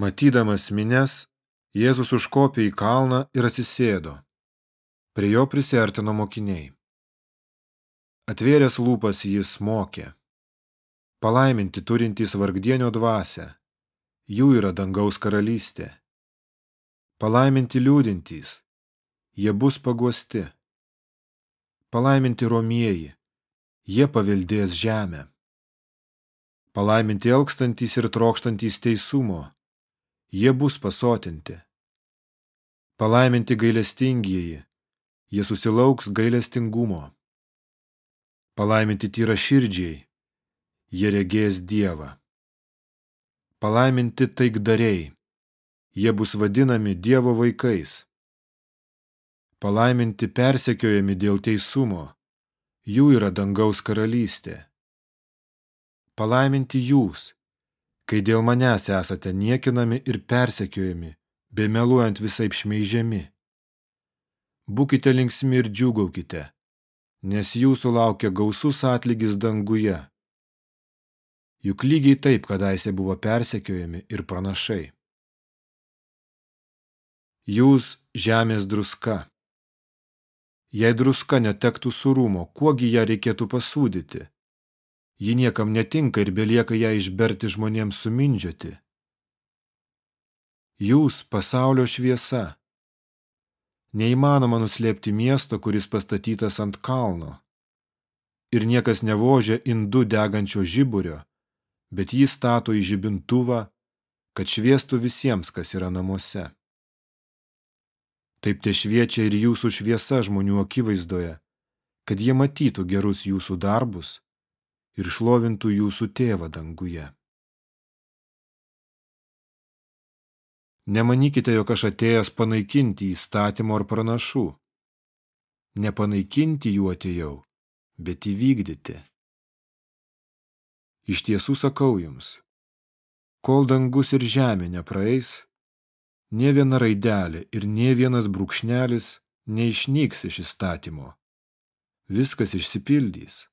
Matydamas mines, Jėzus užkopė į kalną ir atsisėdo. Prie jo prisartino mokiniai. Atvėręs lūpas jis mokė. Palaiminti turintys vargdienio dvasę, jų yra dangaus karalystė. Palaiminti liūdintys, jie bus paguosti. Palaiminti romieji, jie paveldės žemę. Palaiminti elkstantys ir trokštantys teisumo, jie bus pasotinti. Palaiminti gailestingieji, jie susilauks gailestingumo. Palaiminti tyra širdžiai, jie regės Dievą. Palaiminti taikdariai, jie bus vadinami Dievo vaikais. Palaiminti persekiojami dėl teisumo, jų yra dangaus karalystė. Palaiminti jūs, kai dėl manęs esate niekinami ir persekiojami, bei meluojant visai šmeižiami. Būkite linksmi ir džiugaukite, nes jūsų laukia gausus atlygis danguje. Juk lygiai taip kadaise buvo persekiojami ir pranašai. Jūs žemės druska. Jei druska netektų surumo, kuogi ją reikėtų pasūdyti? Ji niekam netinka ir belieka ją išberti žmonėms sumindžioti. Jūs pasaulio šviesa. Neįmanoma nuslėpti miesto, kuris pastatytas ant kalno. Ir niekas nevožia indų degančio žiburio, bet jį stato į žibintuvą, kad šviestų visiems, kas yra namuose. Taip te šviečia ir jūsų šviesa žmonių akivaizdoje, kad jie matytų gerus jūsų darbus ir šlovintų jūsų tėvą danguje. Nemanykite, jog aš atėjęs panaikinti įstatymo ar pranašų. Nepanaikinti jų atėjau, bet įvykdyti. Iš tiesų sakau jums, kol dangus ir žemė nepraeis, nie viena raidelė ir nie vienas brūkšnelis neišnyks iš įstatymo. Viskas išsipildys.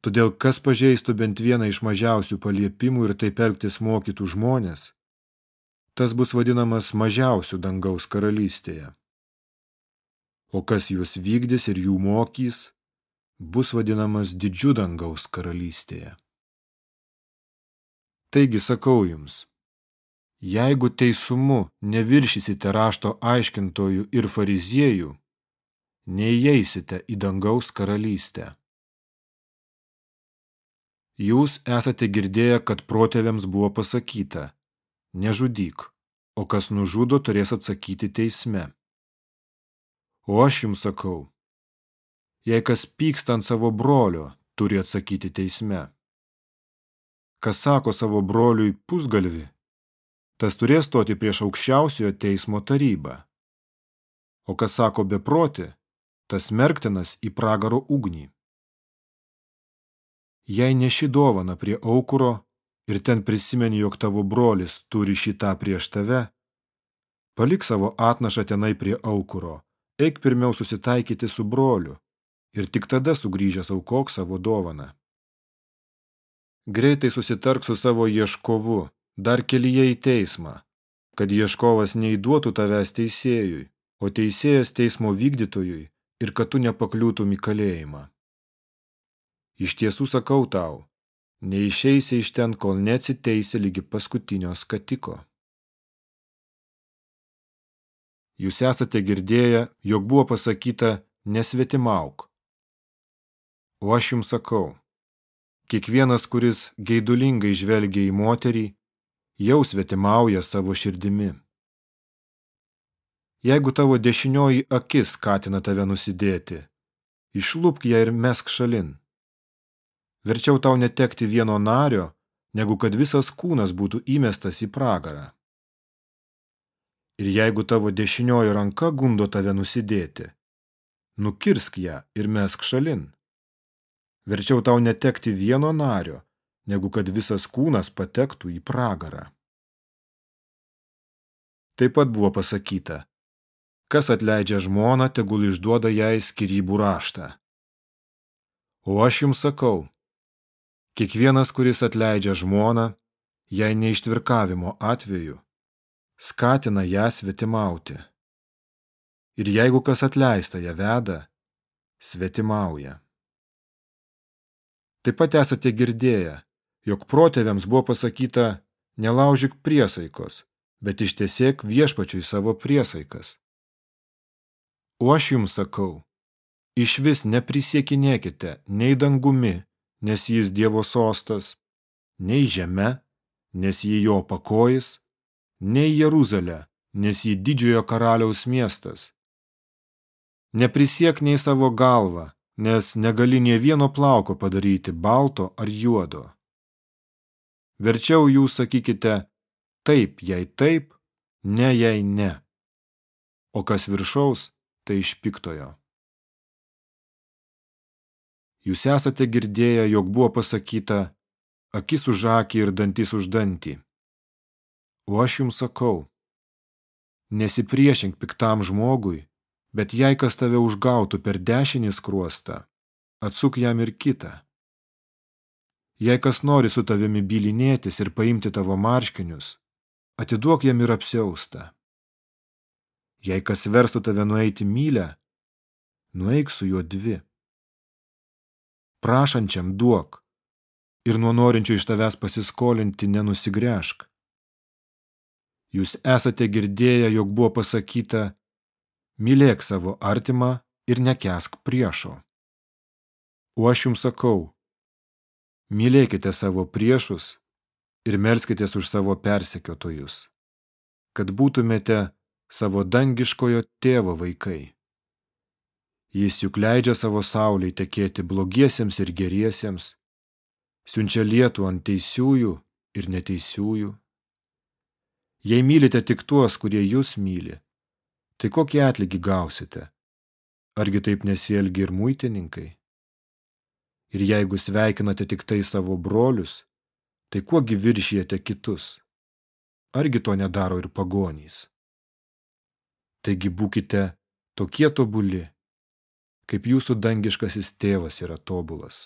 Todėl kas pažeistų bent vieną iš mažiausių paliepimų ir taip elgtis mokytų žmonės, tas bus vadinamas mažiausių dangaus karalystėje. O kas juos vykdys ir jų mokys, bus vadinamas didžiu dangaus karalystėje. Taigi sakau jums, jeigu teisumu neviršysite rašto aiškintojų ir fariziejų, neįeisite į dangaus karalystę. Jūs esate girdėję, kad protėviams buvo pasakyta – nežudyk, o kas nužudo, turės atsakyti teisme. O aš jums sakau, jei kas pyksta ant savo brolio, turi atsakyti teisme. Kas sako savo broliui pusgalvi, tas turės stoti prieš aukščiausiojo teismo tarybą. O kas sako beproti, tas merktinas į pragaro ugnį. Jei neši dovana prie aukuro, ir ten prisimeni, jog tavo brolis turi šitą prieš tave, palik savo atnašą tenai prie aukuro, eik pirmiau susitaikyti su broliu ir tik tada sugrįžęs aukok savo dovaną. Greitai susitark su savo ieškovu, dar kelyje į teismą, kad ieškovas neįduotų tavęs teisėjui, o teisėjas teismo vykdytojui ir kad tu nepakliūtum į kalėjimą. Iš tiesų sakau tau, neišeisi iš ten, kol neatsiteisi lygi paskutinio skatiko. Jūs esate girdėję, jog buvo pasakyta nesvetimauk. O aš jums sakau, kiekvienas, kuris geidulingai žvelgia į moterį, jau svetimauja savo širdimi. Jeigu tavo dešinioji akis skatina tave nusidėti, išlūpk ją ir mesk šalin. Verčiau tau netekti vieno nario, negu kad visas kūnas būtų įmestas į pragarą. Ir jeigu tavo dešinioji ranka gundo tave nusidėti, nukirsk ją ir mesk šalin. Verčiau tau netekti vieno nario, negu kad visas kūnas patektų į pragarą. Taip pat buvo pasakyta, kas atleidžia žmoną, tegul išduoda jai skirybų raštą. O aš jums sakau, Kiekvienas, kuris atleidžia žmoną, jei neištvirkavimo atveju, skatina ją svetimauti. Ir jeigu kas atleista ją veda, svetimauja. Taip pat esate girdėję, jog protėviams buvo pasakyta nelaužyk priesaikos, bet ištiesėk viešpačiui savo priesaikas. O aš jums sakau, iš vis neprisiekinėkite nei dangumi, nes jis Dievo sostas, nei žeme, nes jį jo pakojis, nei Jeruzalę, nes jį didžiojo karaliaus miestas. Neprisiek nei savo galvą, nes negali nie vieno plauko padaryti balto ar juodo. Verčiau jūs sakykite taip, jei taip, ne, jei ne. O kas viršaus, tai iš piktojo. Jūs esate girdėję, jog buvo pasakyta akis už akį ir dantis už dantį. O aš jums sakau, nesipriešink piktam žmogui, bet jei kas tave užgautų per dešinį skruostą, atsuk jam ir kitą. Jei kas nori su tavimi bylinėtis ir paimti tavo marškinius, atiduok jam ir apsiaustą. Jei kas verstų tave nueiti mylę, nueik su juo dvi. Prašančiam duok ir nuo norinčio iš tavęs pasiskolinti nenusigręžk. Jūs esate girdėję, jog buvo pasakyta, mylėk savo artimą ir nekesk priešo. O aš jums sakau, Mylėkite savo priešus ir melskitės už savo persekiotojus, kad būtumėte savo dangiškojo tėvo vaikai. Jis juk leidžia savo sauliai tekėti blogiesiems ir geriesiems, siunčia lietų ant teisiųjų ir neteisiųjų. Jei mylite tik tuos, kurie jūs myli, tai kokį atlygį gausite? Argi taip nesielgia ir muitininkai? Ir jeigu sveikinate tik tai savo brolius, tai kuogi viršijate kitus? Argi to nedaro ir pagonys? Taigi būkite tokie tobuli, kaip jūsų dangiškasis tėvas yra tobulas.